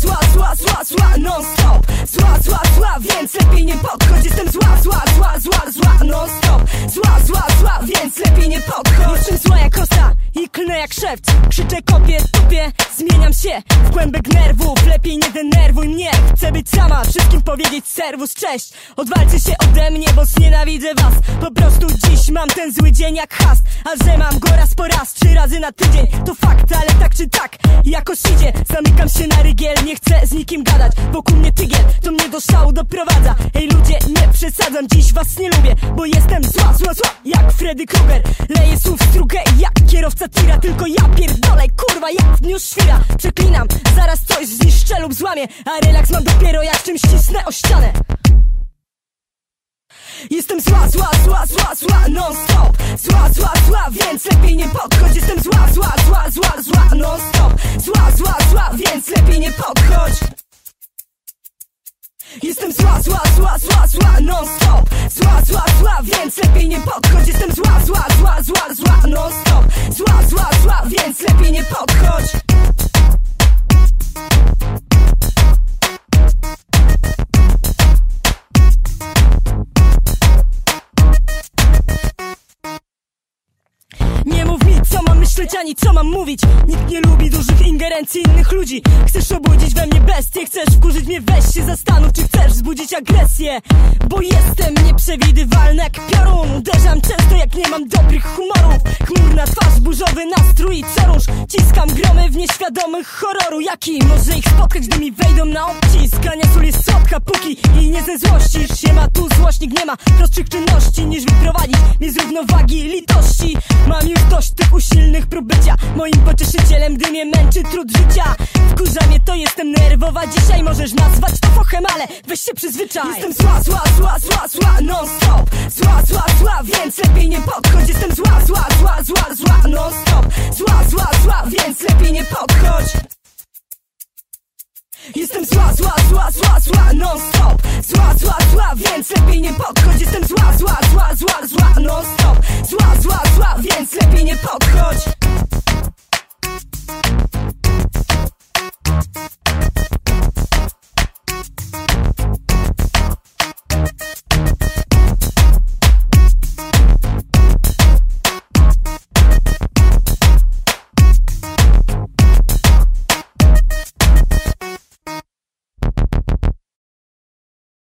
zła, zła, zła, non stop Zła, zła, zła, więc lepiej nie podchodź Jestem zła, zła, zła, zła, zła, non stop Zła, zła, zła, więc lepiej nie podchodź Jestem zła jak klnę jak szewc. Krzyczę, kopię, tupię, zmieniam się. W głębek nerwów Lepiej nie denerwuj mnie, chcę być sama Wszystkim powiedzieć serwus, cześć. Odwalcie się ode mnie, bo znienawidzę was. Po prostu dziś mam ten zły dzień jak hast. A że mam go raz po raz, trzy razy na tydzień To fakt, ale tak czy tak, jakoś idzie. Zamykam się na rygiel, nie chcę z nikim gadać. Wokół mnie tygiel, to mnie do szału doprowadza. Ej ludzie, nie przesadzam, dziś was nie lubię Bo jestem zła, zła, zła, jak Freddy Krueger. Leję słów strugę jak kierowca Tylko ja pierdolę, kurwa, jak w dniu świra Przeklinam, zaraz coś zniszczę lub złamię A relaks mam dopiero jak czymś cisnę o ścianę Jestem zła, zła, zła, zła, zła, non stop Zła, zła, zła, więc lepiej nie podchodź Jestem zła, zła, zła, zła, zła, non stop Zła, zła, zła, więc lepiej nie podchodź Jestem zła, zła, zła, zła, zła, non stop Zła, zła, zła, więc lepiej nie podchodź Jestem zła, zła, myśleć ani co mam mówić? Nikt nie lubi dużych ingerencji innych ludzi. Chcesz obudzić we mnie bestię Chcesz wkurzyć mnie, weź się zastanów Czy chcesz wzbudzić agresję. Bo jestem nieprzewidywalny jak piorun. Uderzam często jak nie mam dobrych humorów. Chmurna twarz, burzowy nastrój i przeróż Ciskam gromy w nieświadomych horroru. Jaki? Może ich spotkać, gdy mi wejdą na obcisk? Ania sól jest póki jej nie ze złości Nie ma tu złośnik, nie ma prostszych czynności Niż wyprowadzić mnie z równowagi litości. Mam już dość tych usilnych prób bycia. Moim pocieszycielem, gdy mnie męczy trud życia. Wkurza mnie to, jestem nerwowa. Dzisiaj możesz nazwać to fochem, ale weź się przyzwyczaj. Jestem zła, zła, zła, zła, zła, non stop Zła, zła, zła, więc lepiej nie podchodź. Jestem zła, zła, zła, zła, Jestem zła, zła, zła, zła, zła, non stop Zła, zła, zła, więc lepiej nie podchodź Jestem